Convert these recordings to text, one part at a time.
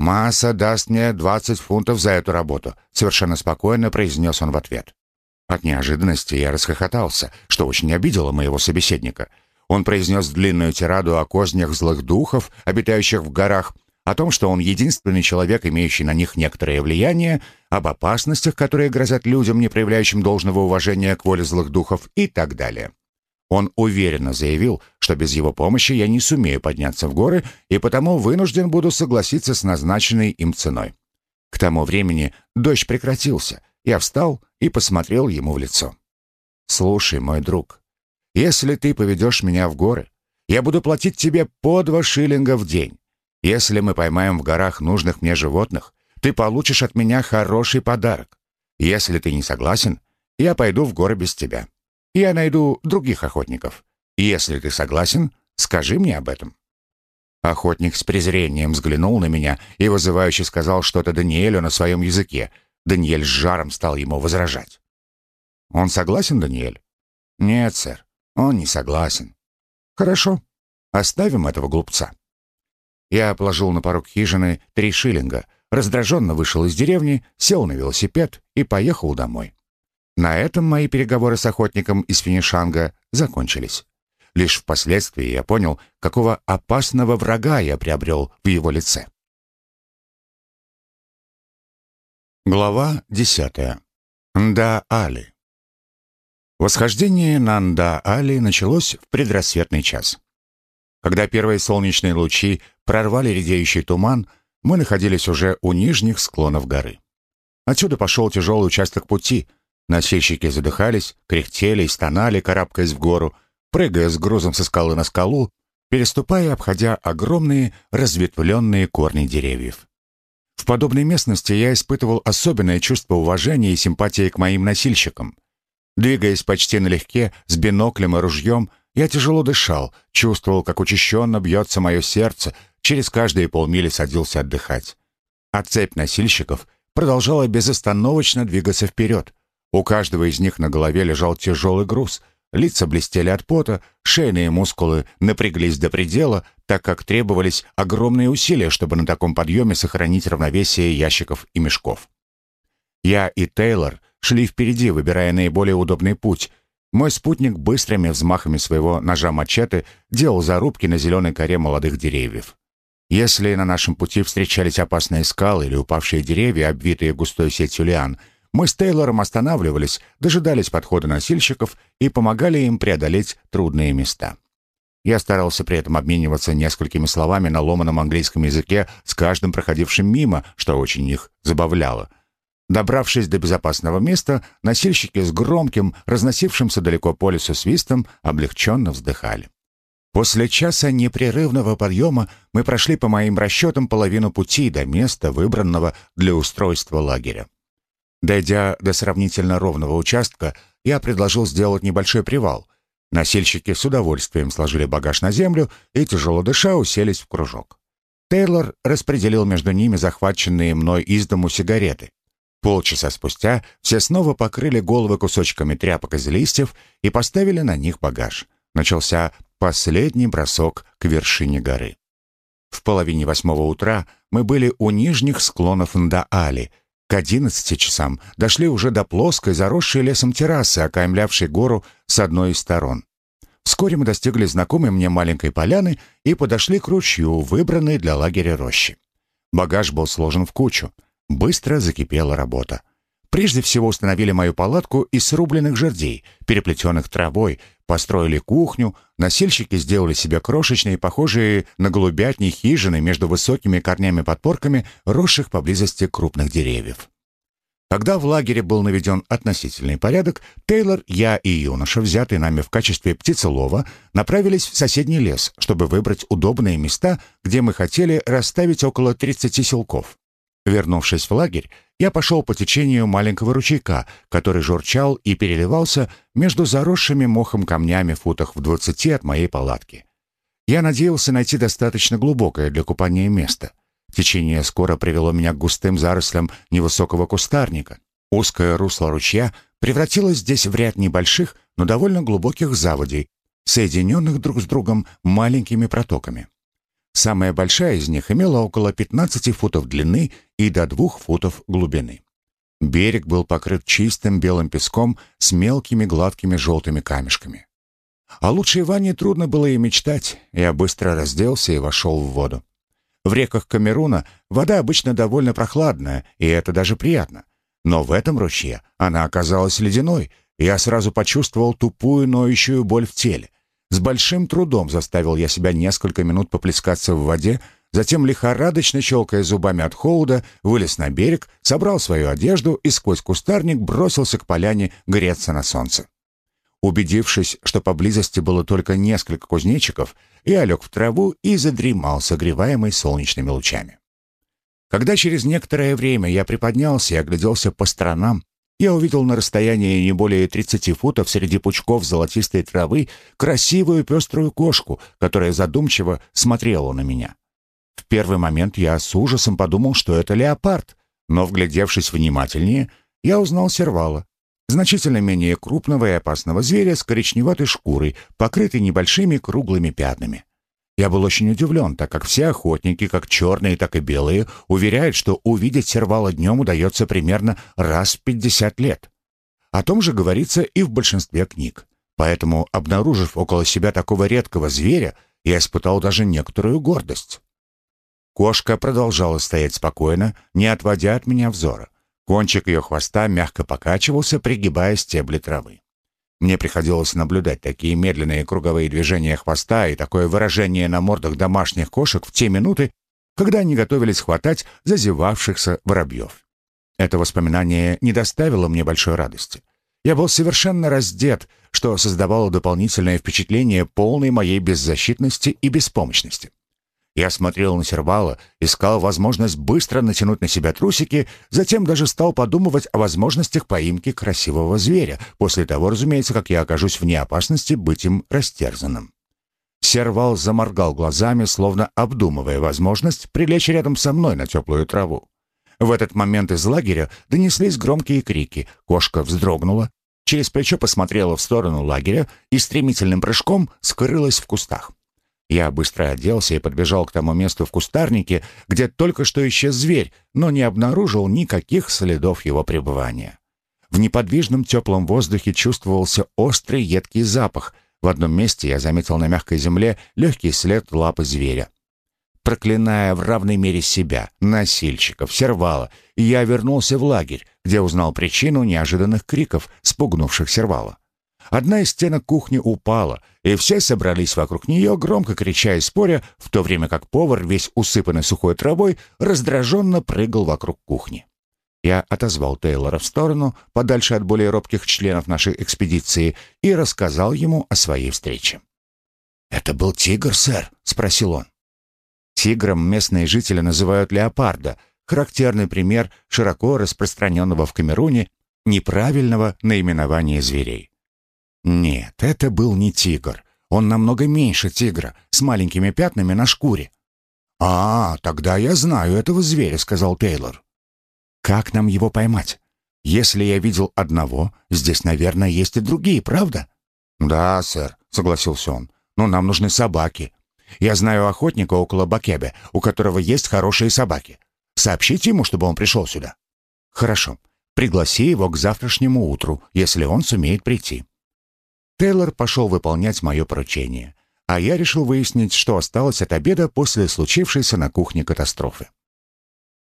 «Масса даст мне 20 фунтов за эту работу», — совершенно спокойно произнес он в ответ. От неожиданности я расхохотался, что очень обидело моего собеседника. Он произнес длинную тираду о кознях злых духов, обитающих в горах, о том, что он единственный человек, имеющий на них некоторое влияние, об опасностях, которые грозят людям, не проявляющим должного уважения к воле злых духов и так далее. Он уверенно заявил, что без его помощи я не сумею подняться в горы и потому вынужден буду согласиться с назначенной им ценой. К тому времени дождь прекратился. Я встал и посмотрел ему в лицо. «Слушай, мой друг, если ты поведешь меня в горы, я буду платить тебе по два шиллинга в день. Если мы поймаем в горах нужных мне животных, ты получишь от меня хороший подарок. Если ты не согласен, я пойду в горы без тебя. Я найду других охотников. Если ты согласен, скажи мне об этом». Охотник с презрением взглянул на меня и вызывающе сказал что-то Даниэлю на своем языке. Даниэль с жаром стал ему возражать. «Он согласен, Даниэль?» «Нет, сэр, он не согласен». «Хорошо, оставим этого глупца». Я положил на порог хижины три шиллинга, раздраженно вышел из деревни, сел на велосипед и поехал домой. На этом мои переговоры с охотником из Финишанга закончились. Лишь впоследствии я понял, какого опасного врага я приобрел в его лице. Глава десятая. Нда-Али. Восхождение на Нда-Али началось в предрассветный час. Когда первые солнечные лучи прорвали редеющий туман, мы находились уже у нижних склонов горы. Отсюда пошел тяжелый участок пути — Носильщики задыхались, кряхтели и стонали, карабкаясь в гору, прыгая с грузом со скалы на скалу, переступая и обходя огромные разветвленные корни деревьев. В подобной местности я испытывал особенное чувство уважения и симпатии к моим носильщикам. Двигаясь почти налегке, с биноклем и ружьем, я тяжело дышал, чувствовал, как учащенно бьется мое сердце, через каждые полмили садился отдыхать. А цепь носильщиков продолжала безостановочно двигаться вперед, у каждого из них на голове лежал тяжелый груз. Лица блестели от пота, шейные мускулы напряглись до предела, так как требовались огромные усилия, чтобы на таком подъеме сохранить равновесие ящиков и мешков. Я и Тейлор шли впереди, выбирая наиболее удобный путь. Мой спутник быстрыми взмахами своего ножа-мачете делал зарубки на зеленой коре молодых деревьев. Если на нашем пути встречались опасные скалы или упавшие деревья, обвитые густой сетью лиан — мы с Тейлором останавливались, дожидались подхода носильщиков и помогали им преодолеть трудные места. Я старался при этом обмениваться несколькими словами на ломаном английском языке с каждым проходившим мимо, что очень их забавляло. Добравшись до безопасного места, носильщики с громким, разносившимся далеко по лесу свистом, облегченно вздыхали. После часа непрерывного подъема мы прошли по моим расчетам половину пути до места, выбранного для устройства лагеря. Дойдя до сравнительно ровного участка, я предложил сделать небольшой привал. Носильщики с удовольствием сложили багаж на землю и, тяжело дыша, уселись в кружок. Тейлор распределил между ними захваченные мной из дому сигареты. Полчаса спустя все снова покрыли головы кусочками тряпок из листьев и поставили на них багаж. Начался последний бросок к вершине горы. В половине восьмого утра мы были у нижних склонов Ндаали, к одиннадцати часам дошли уже до плоской, заросшей лесом террасы, окаймлявшей гору с одной из сторон. Вскоре мы достигли знакомой мне маленькой поляны и подошли к ручью, выбранной для лагеря рощи. Багаж был сложен в кучу. Быстро закипела работа. Прежде всего установили мою палатку из срубленных жердей, переплетенных травой, построили кухню, носильщики сделали себе крошечные, похожие на голубятни хижины между высокими корнями-подпорками, росших поблизости крупных деревьев. Когда в лагере был наведен относительный порядок, Тейлор, я и юноша, взятые нами в качестве птицелова, направились в соседний лес, чтобы выбрать удобные места, где мы хотели расставить около 30 селков. Вернувшись в лагерь, я пошел по течению маленького ручейка, который журчал и переливался между заросшими мохом камнями в футах в двадцати от моей палатки. Я надеялся найти достаточно глубокое для купания место. Течение скоро привело меня к густым зарослям невысокого кустарника. Узкое русло ручья превратилось здесь в ряд небольших, но довольно глубоких заводей, соединенных друг с другом маленькими протоками. Самая большая из них имела около 15 футов длины и до 2 футов глубины. Берег был покрыт чистым белым песком с мелкими гладкими желтыми камешками. О лучшей ванне трудно было и мечтать. Я быстро разделся и вошел в воду. В реках Камеруна вода обычно довольно прохладная, и это даже приятно. Но в этом ручье она оказалась ледяной, и я сразу почувствовал тупую ноющую боль в теле. С большим трудом заставил я себя несколько минут поплескаться в воде, затем, лихорадочно щелкая зубами от холода, вылез на берег, собрал свою одежду и сквозь кустарник бросился к поляне греться на солнце. Убедившись, что поблизости было только несколько кузнечиков, я лег в траву и задремал, согреваемый солнечными лучами. Когда через некоторое время я приподнялся и огляделся по сторонам, я увидел на расстоянии не более 30 футов среди пучков золотистой травы красивую пеструю кошку, которая задумчиво смотрела на меня. В первый момент я с ужасом подумал, что это леопард, но, вглядевшись внимательнее, я узнал сервала, значительно менее крупного и опасного зверя с коричневатой шкурой, покрытой небольшими круглыми пятнами. Я был очень удивлен, так как все охотники, как черные, так и белые, уверяют, что увидеть сервала днем удается примерно раз в 50 лет. О том же говорится и в большинстве книг. Поэтому, обнаружив около себя такого редкого зверя, я испытал даже некоторую гордость. Кошка продолжала стоять спокойно, не отводя от меня взора. Кончик ее хвоста мягко покачивался, пригибая стебли травы. Мне приходилось наблюдать такие медленные круговые движения хвоста и такое выражение на мордах домашних кошек в те минуты, когда они готовились хватать зазевавшихся воробьев. Это воспоминание не доставило мне большой радости. Я был совершенно раздет, что создавало дополнительное впечатление полной моей беззащитности и беспомощности. Я смотрел на сервала, искал возможность быстро натянуть на себя трусики, затем даже стал подумывать о возможностях поимки красивого зверя, после того, разумеется, как я окажусь вне опасности быть им растерзанным. Сервал заморгал глазами, словно обдумывая возможность прилечь рядом со мной на теплую траву. В этот момент из лагеря донеслись громкие крики. Кошка вздрогнула, через плечо посмотрела в сторону лагеря и стремительным прыжком скрылась в кустах. Я быстро оделся и подбежал к тому месту в кустарнике, где только что исчез зверь, но не обнаружил никаких следов его пребывания. В неподвижном теплом воздухе чувствовался острый едкий запах. В одном месте я заметил на мягкой земле легкий след лапы зверя. Проклиная в равной мере себя, носильщиков, сервала, я вернулся в лагерь, где узнал причину неожиданных криков, спугнувших сервала. Одна из стенок кухни упала, и все собрались вокруг нее, громко крича и споря, в то время как повар, весь усыпанный сухой травой, раздраженно прыгал вокруг кухни. Я отозвал Тейлора в сторону, подальше от более робких членов нашей экспедиции, и рассказал ему о своей встрече. «Это был тигр, сэр?» — спросил он. Тигром местные жители называют леопарда, характерный пример широко распространенного в Камеруне неправильного наименования зверей. Нет, это был не тигр. Он намного меньше тигра, с маленькими пятнами на шкуре. «А, тогда я знаю этого зверя», — сказал Тейлор. «Как нам его поймать? Если я видел одного, здесь, наверное, есть и другие, правда?» «Да, сэр», — согласился он. «Но нам нужны собаки. Я знаю охотника около Бакебе, у которого есть хорошие собаки. Сообщите ему, чтобы он пришел сюда». «Хорошо. Пригласи его к завтрашнему утру, если он сумеет прийти». Тейлор пошел выполнять мое поручение, а я решил выяснить, что осталось от обеда после случившейся на кухне катастрофы.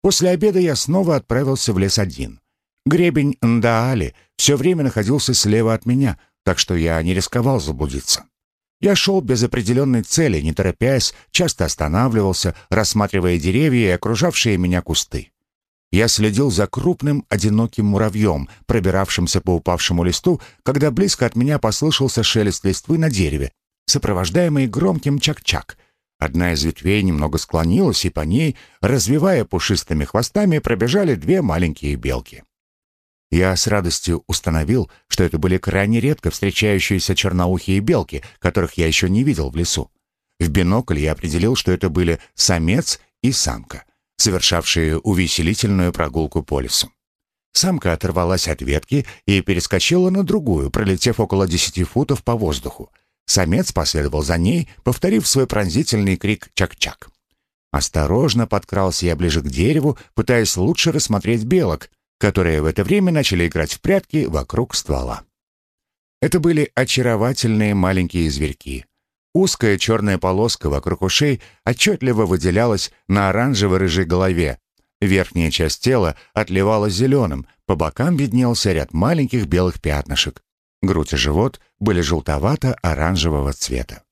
После обеда я снова отправился в лес один. Гребень Ндаали все время находился слева от меня, так что я не рисковал заблудиться. Я шел без определенной цели, не торопясь, часто останавливался, рассматривая деревья и окружавшие меня кусты. Я следил за крупным одиноким муравьем, пробиравшимся по упавшему листу, когда близко от меня послышался шелест листвы на дереве, сопровождаемый громким чак-чак. Одна из ветвей немного склонилась, и по ней, развивая пушистыми хвостами, пробежали две маленькие белки. Я с радостью установил, что это были крайне редко встречающиеся черноухие белки, которых я еще не видел в лесу. В бинокль я определил, что это были самец и самка совершавшие увеселительную прогулку по лесу. Самка оторвалась от ветки и перескочила на другую, пролетев около десяти футов по воздуху. Самец последовал за ней, повторив свой пронзительный крик «чак-чак». Осторожно подкрался я ближе к дереву, пытаясь лучше рассмотреть белок, которые в это время начали играть в прятки вокруг ствола. Это были очаровательные маленькие зверьки. Узкая черная полоска вокруг ушей отчетливо выделялась на оранжево-рыжей голове. Верхняя часть тела отливала зеленым, по бокам виднелся ряд маленьких белых пятнышек. Грудь и живот были желтовато-оранжевого цвета.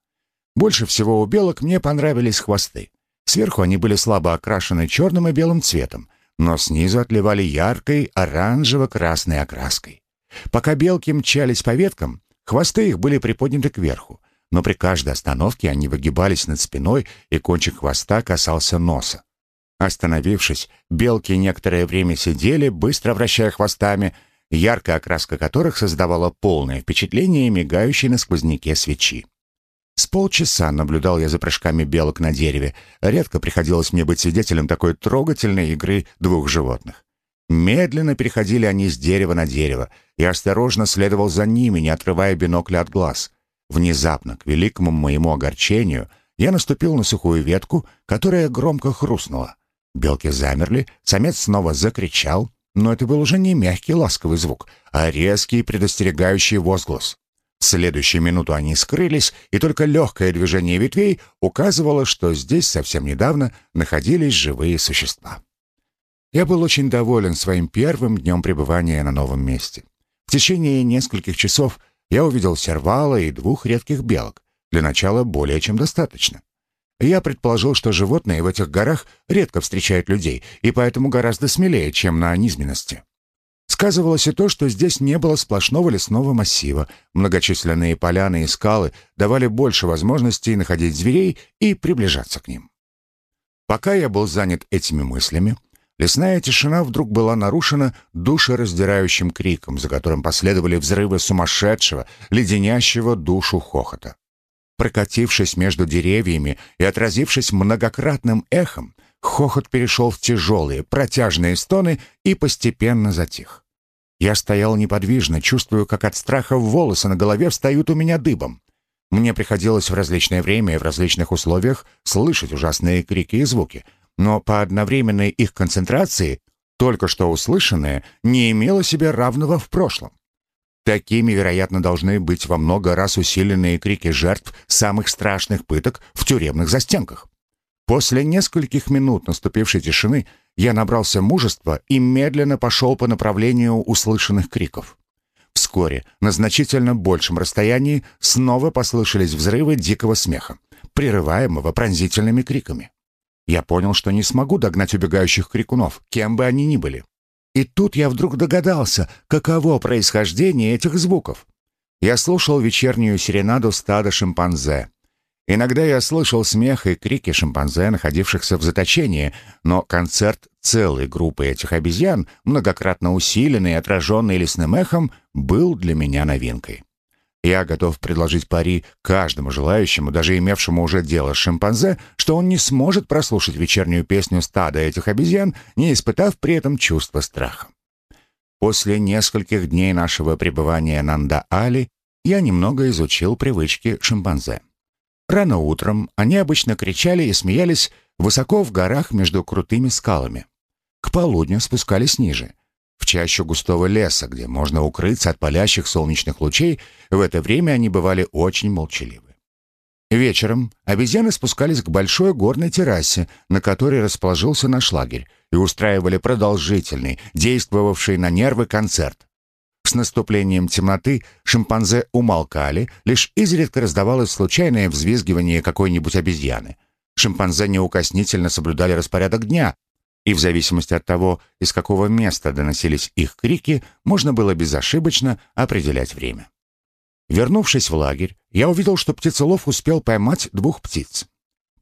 Больше всего у белок мне понравились хвосты. Сверху они были слабо окрашены черным и белым цветом, но снизу отливали яркой оранжево-красной окраской. Пока белки мчались по веткам, хвосты их были приподняты кверху, но при каждой остановке они выгибались над спиной, и кончик хвоста касался носа. Остановившись, белки некоторое время сидели, быстро вращая хвостами, яркая окраска которых создавала полное впечатление мигающей на сквозняке свечи. С полчаса наблюдал я за прыжками белок на дереве. Редко приходилось мне быть свидетелем такой трогательной игры двух животных. Медленно переходили они с дерева на дерево. и осторожно следовал за ними, не отрывая бинокля от глаз. Внезапно, к великому моему огорчению, я наступил на сухую ветку, которая громко хрустнула. Белки замерли, самец снова закричал, но это был уже не мягкий ласковый звук, а резкий предостерегающий возглас. В следующую минуту они скрылись, и только легкое движение ветвей указывало, что здесь совсем недавно находились живые существа. Я был очень доволен своим первым днем пребывания на новом месте. В течение нескольких часов я увидел сервала и двух редких белок. Для начала более чем достаточно. Я предположил, что животные в этих горах редко встречают людей, и поэтому гораздо смелее, чем на низменности. Сказывалось и то, что здесь не было сплошного лесного массива. Многочисленные поляны и скалы давали больше возможностей находить зверей и приближаться к ним. Пока я был занят этими мыслями, лесная тишина вдруг была нарушена душераздирающим криком, за которым последовали взрывы сумасшедшего, леденящего душу хохота. Прокатившись между деревьями и отразившись многократным эхом, хохот перешел в тяжелые, протяжные стоны и постепенно затих. Я стоял неподвижно, чувствую, как от страха волосы на голове встают у меня дыбом. Мне приходилось в различное время и в различных условиях слышать ужасные крики и звуки, но по одновременной их концентрации только что услышанное не имело себе равного в прошлом. Такими, вероятно, должны быть во много раз усиленные крики жертв самых страшных пыток в тюремных застенках. После нескольких минут наступившей тишины я набрался мужества и медленно пошел по направлению услышанных криков. Вскоре, на значительно большем расстоянии, снова послышались взрывы дикого смеха, прерываемого пронзительными криками. Я понял, что не смогу догнать убегающих крикунов, кем бы они ни были. И тут я вдруг догадался, каково происхождение этих звуков. Я слушал вечернюю серенаду стада шимпанзе. Иногда я слышал смех и крики шимпанзе, находившихся в заточении, но концерт целой группы этих обезьян, многократно усиленный и отраженный лесным эхом, был для меня новинкой. Я готов предложить пари каждому желающему, даже имевшему уже дело с шимпанзе, что он не сможет прослушать вечернюю песню стада этих обезьян, не испытав при этом чувства страха. После нескольких дней нашего пребывания на Нанда-Али я немного изучил привычки шимпанзе. Рано утром они обычно кричали и смеялись высоко в горах между крутыми скалами. К полудню спускались ниже, в чащу густого леса, где можно укрыться от палящих солнечных лучей, в это время они бывали очень молчаливы. Вечером обезьяны спускались к большой горной террасе, на которой расположился наш лагерь, и устраивали продолжительный, действовавший на нервы концерт. С наступлением темноты шимпанзе умолкали, лишь изредка раздавалось случайное взвизгивание какой-нибудь обезьяны. Шимпанзе неукоснительно соблюдали распорядок дня, и в зависимости от того, из какого места доносились их крики, можно было безошибочно определять время. Вернувшись в лагерь, я увидел, что птицелов успел поймать двух птиц.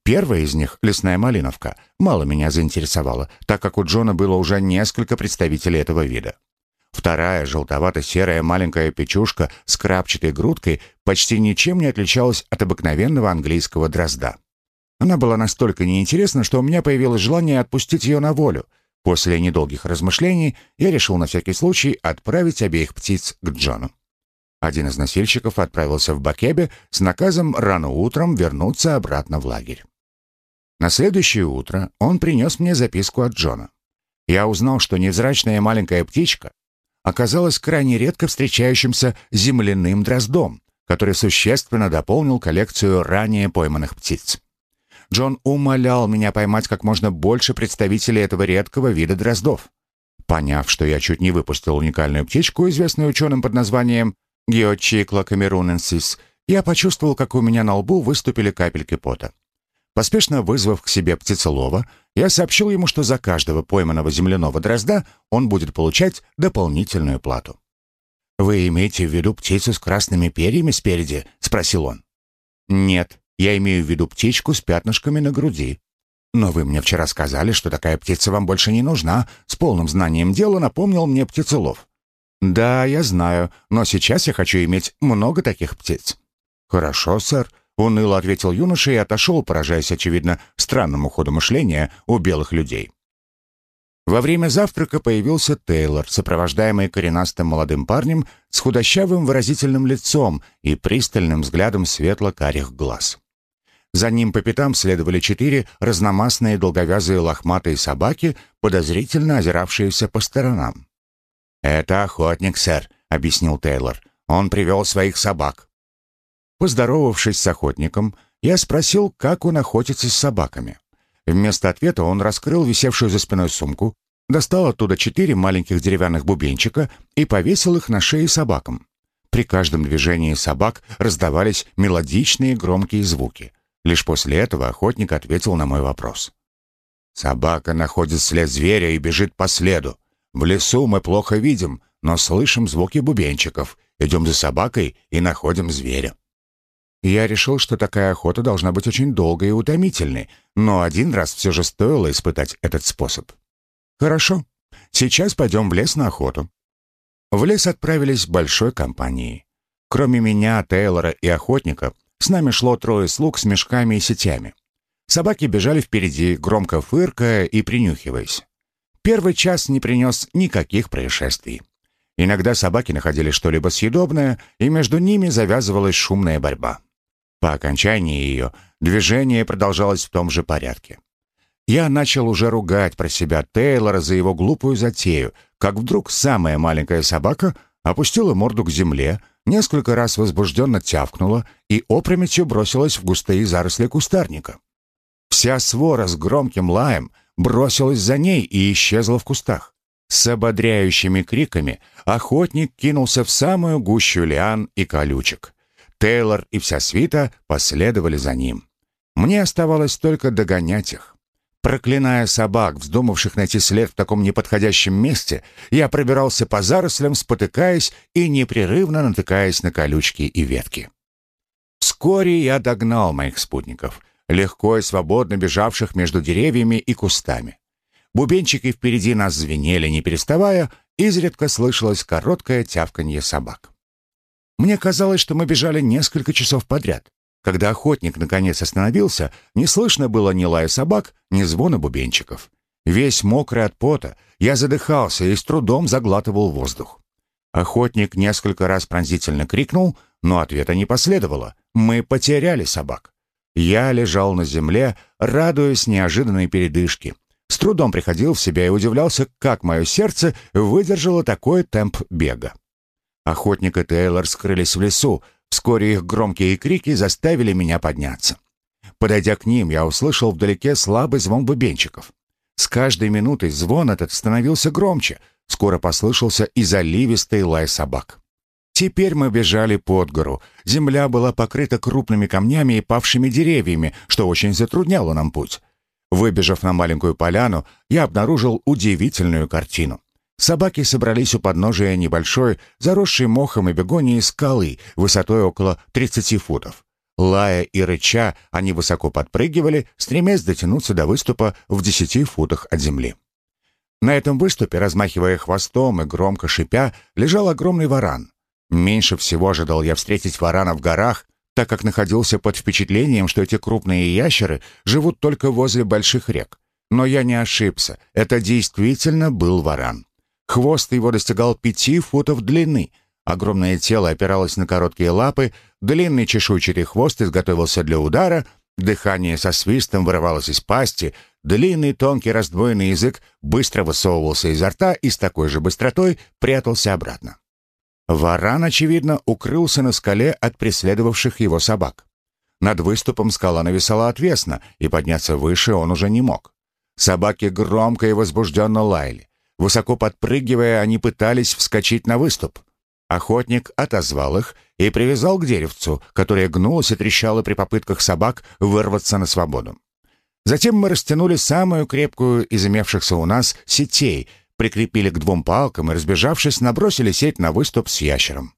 Первая из них, лесная малиновка, мало меня заинтересовала, так как у Джона было уже несколько представителей этого вида. Вторая, желтовато-серая маленькая печушка с крапчатой грудкой, почти ничем не отличалась от обыкновенного английского дрозда. Она была настолько неинтересна, что у меня появилось желание отпустить ее на волю. После недолгих размышлений я решил на всякий случай отправить обеих птиц к Джону. Один из носильщиков отправился в Бакебе с наказом рано утром вернуться обратно в лагерь. На следующее утро он принес мне записку от Джона. Я узнал, что невзрачная маленькая птичка оказалась крайне редко встречающимся земляным дроздом, который существенно дополнил коллекцию ранее пойманных птиц. Джон умолял меня поймать как можно больше представителей этого редкого вида дроздов. Поняв, что я чуть не выпустил уникальную птичку, известную ученым под названием Геочикла камеруненсис, я почувствовал, как у меня на лбу выступили капельки пота. Поспешно вызвав к себе птицелова, я сообщил ему, что за каждого пойманного земляного дрозда он будет получать дополнительную плату. «Вы имеете в виду птицу с красными перьями спереди?» — спросил он. «Нет, я имею в виду птичку с пятнышками на груди. Но вы мне вчера сказали, что такая птица вам больше не нужна. С полным знанием дела напомнил мне птицелов. Да, я знаю, но сейчас я хочу иметь много таких птиц. Хорошо, сэр. Уныло ответил юноша и отошел, поражаясь, очевидно, странному ходу мышления у белых людей. Во время завтрака появился Тейлор, сопровождаемый коренастым молодым парнем с худощавым выразительным лицом и пристальным взглядом светло-карих глаз. За ним по пятам следовали четыре разномастные долговязые лохматые собаки, подозрительно озиравшиеся по сторонам. «Это охотник, сэр», — объяснил Тейлор. «Он привел своих собак». Поздоровавшись с охотником, я спросил, как он охотится с собаками. Вместо ответа он раскрыл висевшую за спиной сумку, достал оттуда четыре маленьких деревянных бубенчика и повесил их на шеи собакам. При каждом движении собак раздавались мелодичные громкие звуки. Лишь после этого охотник ответил на мой вопрос. «Собака находит след зверя и бежит по следу. В лесу мы плохо видим, но слышим звуки бубенчиков. Идем за собакой и находим зверя». Я решил, что такая охота должна быть очень долгой и утомительной, но один раз все же стоило испытать этот способ. «Хорошо, сейчас пойдем в лес на охоту». В лес отправились большой компанией. Кроме меня, Тейлора и охотника, с нами шло трое слуг с мешками и сетями. Собаки бежали впереди, громко фыркая и принюхиваясь. Первый час не принес никаких происшествий. Иногда собаки находили что-либо съедобное, и между ними завязывалась шумная борьба. По окончании ее движение продолжалось в том же порядке. Я начал уже ругать про себя Тейлора за его глупую затею, как вдруг самая маленькая собака опустила морду к земле, несколько раз возбужденно тявкнула и опрометью бросилась в густые заросли кустарника. Вся свора с громким лаем бросилась за ней и исчезла в кустах. С ободряющими криками охотник кинулся в самую гущу лиан и колючек. Тейлор и вся свита последовали за ним. Мне оставалось только догонять их. Проклиная собак, вздумавших найти след в таком неподходящем месте, я пробирался по зарослям, спотыкаясь и непрерывно натыкаясь на колючки и ветки. Вскоре я догнал моих спутников, легко и свободно бежавших между деревьями и кустами. Бубенчики впереди нас звенели, не переставая, изредка слышалось короткое тявканье собак. Мне казалось, что мы бежали несколько часов подряд. Когда охотник наконец остановился, не слышно было ни лая собак, ни звона бубенчиков. Весь мокрый от пота, я задыхался и с трудом заглатывал воздух. Охотник несколько раз пронзительно крикнул, но ответа не последовало. Мы потеряли собак. Я лежал на земле, радуясь неожиданной передышке. С трудом приходил в себя и удивлялся, как мое сердце выдержало такой темп бега. Охотник и Тейлор скрылись в лесу, Вскоре их громкие крики заставили меня подняться. Подойдя к ним, я услышал вдалеке слабый звон бубенчиков. С каждой минутой звон этот становился громче. Скоро послышался и заливистый лай собак. Теперь мы бежали под гору. Земля была покрыта крупными камнями и павшими деревьями, что очень затрудняло нам путь. Выбежав на маленькую поляну, я обнаружил удивительную картину. Собаки собрались у подножия небольшой, заросшей мохом и бегонией скалы, высотой около 30 футов. Лая и рыча, они высоко подпрыгивали, стремясь дотянуться до выступа в 10 футах от земли. На этом выступе, размахивая хвостом и громко шипя, лежал огромный варан. Меньше всего ожидал я встретить варана в горах, так как находился под впечатлением, что эти крупные ящеры живут только возле больших рек. Но я не ошибся, это действительно был варан. Хвост его достигал пяти футов длины. Огромное тело опиралось на короткие лапы, длинный чешуйчатый хвост изготовился для удара, дыхание со свистом вырывалось из пасти, длинный тонкий раздвоенный язык быстро высовывался изо рта и с такой же быстротой прятался обратно. Варан, очевидно, укрылся на скале от преследовавших его собак. Над выступом скала нависала отвесно, и подняться выше он уже не мог. Собаки громко и возбужденно лаяли. Высоко подпрыгивая, они пытались вскочить на выступ. Охотник отозвал их и привязал к деревцу, которое гнулось и трещало при попытках собак вырваться на свободу. Затем мы растянули самую крепкую из имевшихся у нас сетей, прикрепили к двум палкам и, разбежавшись, набросили сеть на выступ с ящером.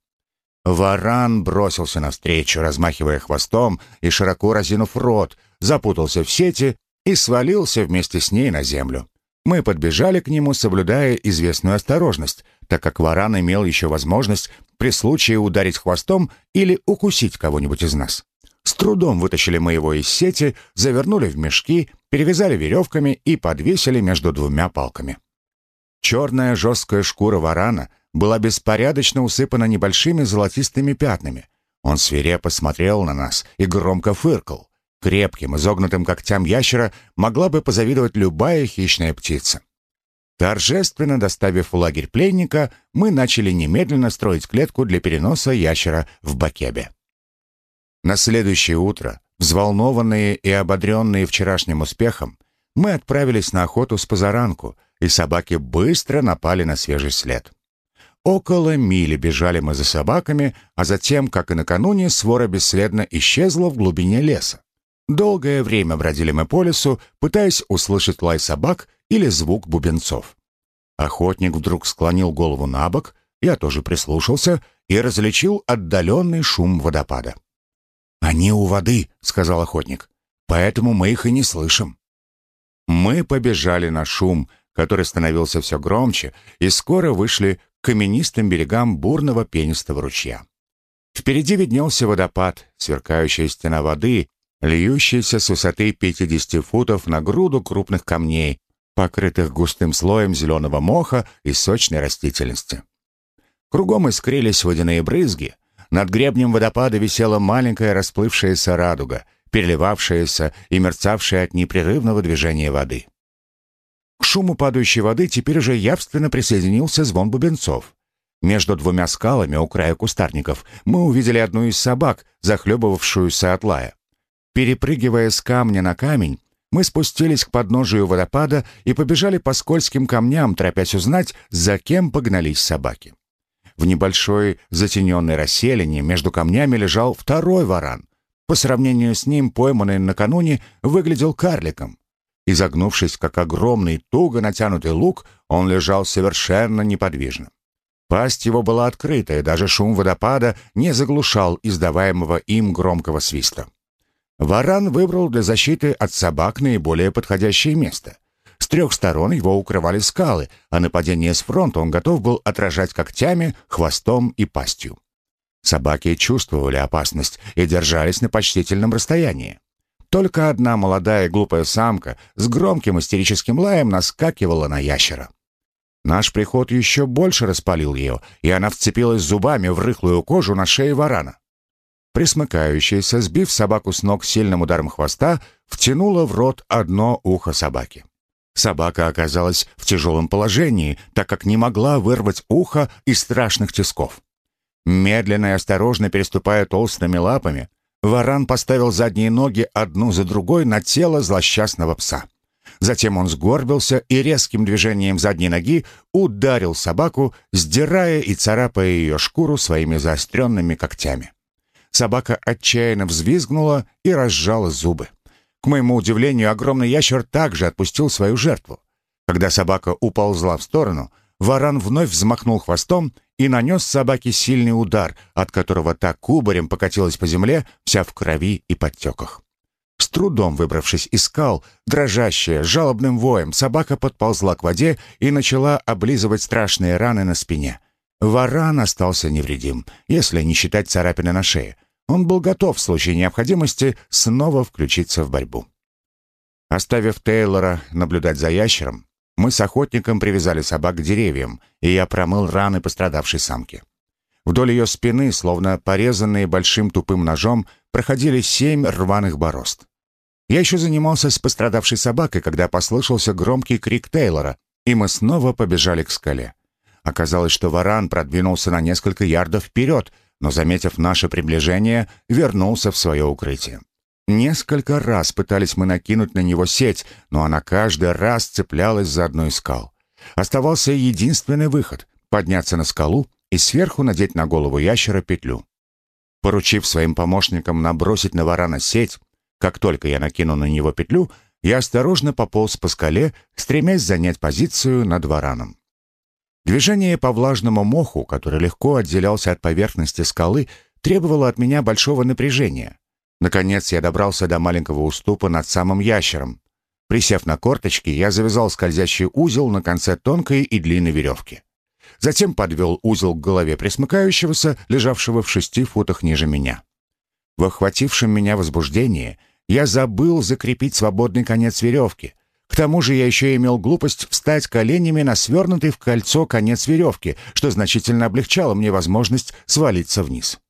Варан бросился навстречу, размахивая хвостом и широко разинув рот, запутался в сети и свалился вместе с ней на землю. Мы подбежали к нему, соблюдая известную осторожность, так как варан имел еще возможность при случае ударить хвостом или укусить кого-нибудь из нас. С трудом вытащили мы его из сети, завернули в мешки, перевязали веревками и подвесили между двумя палками. Черная жесткая шкура варана была беспорядочно усыпана небольшими золотистыми пятнами. Он свирепо смотрел на нас и громко фыркал. Крепким, изогнутым когтям ящера могла бы позавидовать любая хищная птица. Торжественно доставив в лагерь пленника, мы начали немедленно строить клетку для переноса ящера в Бакебе. На следующее утро, взволнованные и ободренные вчерашним успехом, мы отправились на охоту с позаранку, и собаки быстро напали на свежий след. Около мили бежали мы за собаками, а затем, как и накануне, свора бесследно исчезла в глубине леса. Долгое время бродили мы по лесу, пытаясь услышать лай собак или звук бубенцов. Охотник вдруг склонил голову на бок, я тоже прислушался и различил отдаленный шум водопада. «Они у воды», — сказал охотник, — «поэтому мы их и не слышим». Мы побежали на шум, который становился все громче, и скоро вышли к каменистым берегам бурного пенистого ручья. Впереди виднелся водопад, сверкающая стена воды, льющийся с высоты 50 футов на груду крупных камней, покрытых густым слоем зеленого моха и сочной растительности. Кругом искрились водяные брызги, над гребнем водопада висела маленькая расплывшаяся радуга, переливавшаяся и мерцавшая от непрерывного движения воды. К шуму падающей воды теперь уже явственно присоединился звон бубенцов. Между двумя скалами у края кустарников мы увидели одну из собак, захлебывавшуюся от лая. Перепрыгивая с камня на камень, мы спустились к подножию водопада и побежали по скользким камням, торопясь узнать, за кем погнались собаки. В небольшой затененной расселине между камнями лежал второй варан. По сравнению с ним, пойманный накануне, выглядел карликом. Изогнувшись, как огромный, туго натянутый лук, он лежал совершенно неподвижно. Пасть его была открыта, и даже шум водопада не заглушал издаваемого им громкого свиста. Варан выбрал для защиты от собак наиболее подходящее место. С трех сторон его укрывали скалы, а нападение с фронта он готов был отражать когтями, хвостом и пастью. Собаки чувствовали опасность и держались на почтительном расстоянии. Только одна молодая глупая самка с громким истерическим лаем наскакивала на ящера. Наш приход еще больше распалил ее, и она вцепилась зубами в рыхлую кожу на шее варана присмыкающаяся, сбив собаку с ног сильным ударом хвоста, втянула в рот одно ухо собаки. Собака оказалась в тяжелом положении, так как не могла вырвать ухо из страшных тисков. Медленно и осторожно переступая толстыми лапами, варан поставил задние ноги одну за другой на тело злосчастного пса. Затем он сгорбился и резким движением задней ноги ударил собаку, сдирая и царапая ее шкуру своими заостренными когтями. Собака отчаянно взвизгнула и разжала зубы. К моему удивлению, огромный ящер также отпустил свою жертву. Когда собака уползла в сторону, варан вновь взмахнул хвостом и нанес собаке сильный удар, от которого та кубарем покатилась по земле, вся в крови и подтеках. С трудом выбравшись из скал, дрожащая, жалобным воем, собака подползла к воде и начала облизывать страшные раны на спине. Варан остался невредим, если не считать царапины на шее. Он был готов в случае необходимости снова включиться в борьбу. Оставив Тейлора наблюдать за ящером, мы с охотником привязали собак к деревьям, и я промыл раны пострадавшей самки. Вдоль ее спины, словно порезанные большим тупым ножом, проходили семь рваных борозд. Я еще занимался с пострадавшей собакой, когда послышался громкий крик Тейлора, и мы снова побежали к скале. Оказалось, что варан продвинулся на несколько ярдов вперед, но, заметив наше приближение, вернулся в свое укрытие. Несколько раз пытались мы накинуть на него сеть, но она каждый раз цеплялась за одну из скал. Оставался единственный выход — подняться на скалу и сверху надеть на голову ящера петлю. Поручив своим помощникам набросить на варана сеть, как только я накину на него петлю, я осторожно пополз по скале, стремясь занять позицию над вараном. Движение по влажному моху, который легко отделялся от поверхности скалы, требовало от меня большого напряжения. Наконец я добрался до маленького уступа над самым ящером. Присев на корточки, я завязал скользящий узел на конце тонкой и длинной веревки. Затем подвел узел к голове присмыкающегося, лежавшего в шести футах ниже меня. В охватившем меня возбуждении я забыл закрепить свободный конец веревки. К тому же я еще имел глупость встать коленями на свернутый в кольцо конец веревки, что значительно облегчало мне возможность свалиться вниз.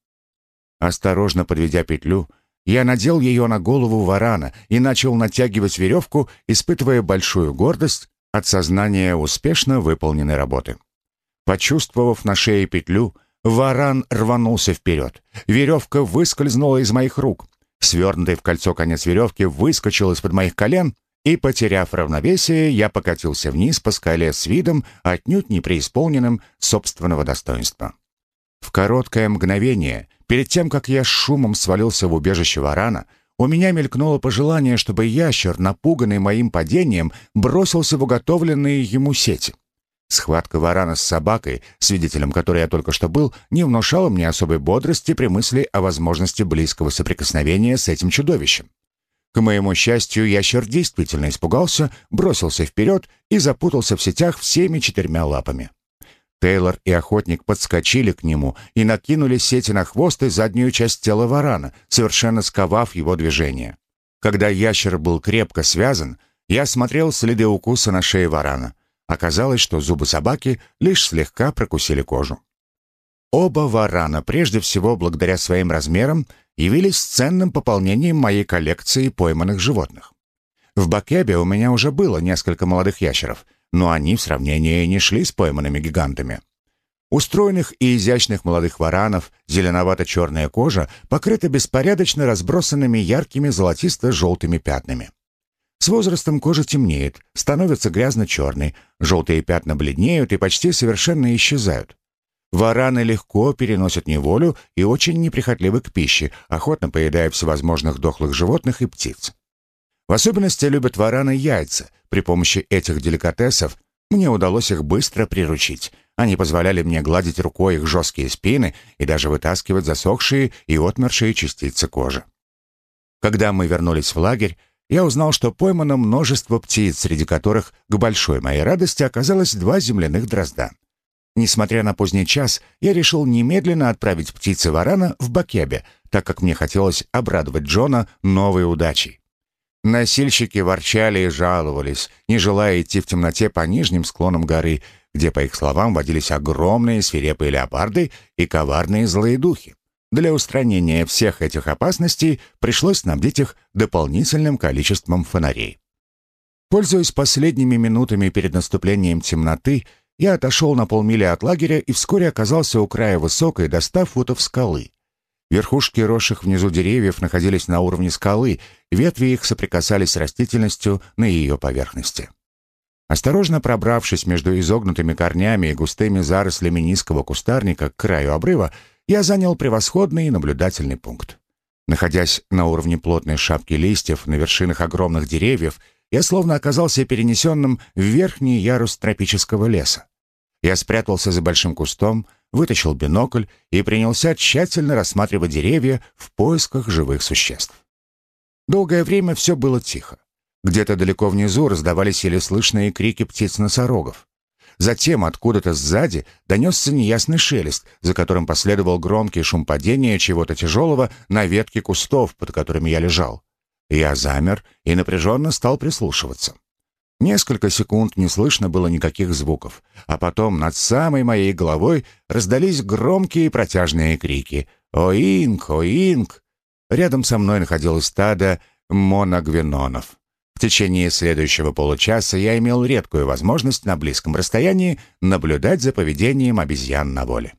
Осторожно подведя петлю, я надел ее на голову варана и начал натягивать веревку, испытывая большую гордость от сознания успешно выполненной работы. Почувствовав на шее петлю, варан рванулся вперед. Веревка выскользнула из моих рук. Свернутый в кольцо конец веревки выскочил из-под моих колен, и, потеряв равновесие, я покатился вниз по скале с видом, отнюдь не преисполненным собственного достоинства. В короткое мгновение, перед тем, как я с шумом свалился в убежище варана, у меня мелькнуло пожелание, чтобы ящер, напуганный моим падением, бросился в уготовленные ему сети. Схватка варана с собакой, свидетелем которой я только что был, не внушала мне особой бодрости при мысли о возможности близкого соприкосновения с этим чудовищем. К моему счастью, ящер действительно испугался, бросился вперед и запутался в сетях всеми четырьмя лапами. Тейлор и охотник подскочили к нему и накинули сети на хвост и заднюю часть тела варана, совершенно сковав его движение. Когда ящер был крепко связан, я смотрел следы укуса на шее варана. Оказалось, что зубы собаки лишь слегка прокусили кожу. Оба варана, прежде всего благодаря своим размерам, явились ценным пополнением моей коллекции пойманных животных. В Бакебе у меня уже было несколько молодых ящеров, но они в сравнении не шли с пойманными гигантами. У стройных и изящных молодых варанов зеленовато-черная кожа покрыта беспорядочно разбросанными яркими золотисто-желтыми пятнами. С возрастом кожа темнеет, становится грязно-черной, желтые пятна бледнеют и почти совершенно исчезают. Вараны легко переносят неволю и очень неприхотливы к пище, охотно поедая всевозможных дохлых животных и птиц. В особенности любят вараны яйца. При помощи этих деликатесов мне удалось их быстро приручить. Они позволяли мне гладить рукой их жесткие спины и даже вытаскивать засохшие и отмершие частицы кожи. Когда мы вернулись в лагерь, я узнал, что поймано множество птиц, среди которых, к большой моей радости, оказалось два земляных дрозда. Несмотря на поздний час, я решил немедленно отправить птицы варана в Бакебе, так как мне хотелось обрадовать Джона новой удачей. Носильщики ворчали и жаловались, не желая идти в темноте по нижним склонам горы, где, по их словам, водились огромные свирепые леопарды и коварные злые духи. Для устранения всех этих опасностей пришлось снабдить их дополнительным количеством фонарей. Пользуясь последними минутами перед наступлением темноты, я отошел на полмили от лагеря и вскоре оказался у края высокой до ста футов скалы. Верхушки росших внизу деревьев находились на уровне скалы, ветви их соприкасались с растительностью на ее поверхности. Осторожно пробравшись между изогнутыми корнями и густыми зарослями низкого кустарника к краю обрыва, я занял превосходный наблюдательный пункт. Находясь на уровне плотной шапки листьев на вершинах огромных деревьев, я словно оказался перенесенным в верхний ярус тропического леса. Я спрятался за большим кустом, вытащил бинокль и принялся тщательно рассматривать деревья в поисках живых существ. Долгое время все было тихо. Где-то далеко внизу раздавались еле слышные крики птиц-носорогов. Затем откуда-то сзади донесся неясный шелест, за которым последовал громкий шум падения чего-то тяжелого на ветке кустов, под которыми я лежал. Я замер и напряженно стал прислушиваться. Несколько секунд не слышно было никаких звуков, а потом над самой моей головой раздались громкие протяжные крики «Оинг! Оинг!». Рядом со мной находилось стадо моногвенонов. В течение следующего получаса я имел редкую возможность на близком расстоянии наблюдать за поведением обезьян на воле.